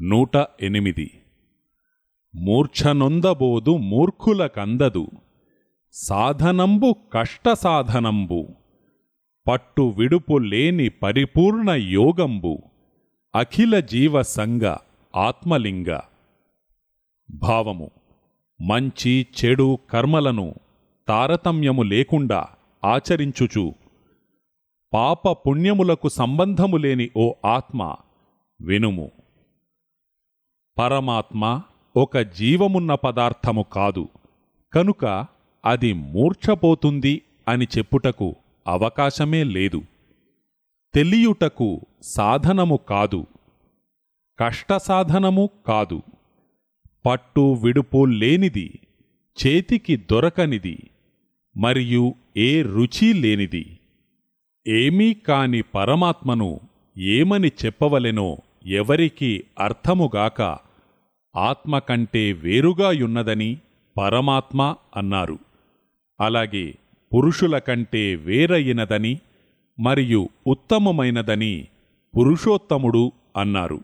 నూట ఎనిమిది. మూర్ఛనొందబోదు మూర్ఖులకందదు సాధనంబు కష్ట సాధనంబు పట్టు విడుపు లేని పరిపూర్ణ యోగంబు. అఖిల జీవ సంగ ఆత్మలింగ. భావము మంచి చెడు కర్మలను తారతమ్యము లేకుండా ఆచరించుచు. పాప పుణ్యములకు సంబంధము లేని ఓ ఆత్మ వినుము. పరమాత్మ ఒక జీవమున్న పదార్థము కాదు. కనుక అది మూర్ఛపోతుంది అని చెప్పుటకు అవకాశమే లేదు. తెలియుటకు సాధనము కాదు. కష్టసాధనము కాదు. పట్టు విడుపు లేనిది చేతికి దొరకనిది మరియు ఏ రుచి లేనిది. ఏమీ కాని పరమాత్మను ఏమని చెప్పవలెనో ఎవరికీ అర్థముగాక ఆత్మ కంటే వేరుగాయున్నదని పరమాత్మ అన్నారు. అలాగే పురుషుల కంటే వేరయినదని మరియు ఉత్తమమైనదని పురుషోత్తముడు అన్నారు.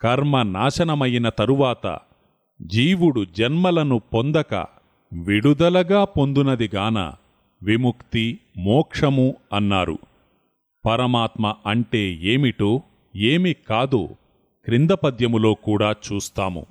కర్మ నాశనమైన తరువాత జీవుడు జన్మలను పొందక విడుదలగా పొందునదిగాన విముక్తి మోక్షము అన్నారు. పరమాత్మ అంటే ఏమిటో ఏమి కాదో క్రింద పద్యములో కూడా చూస్తాము.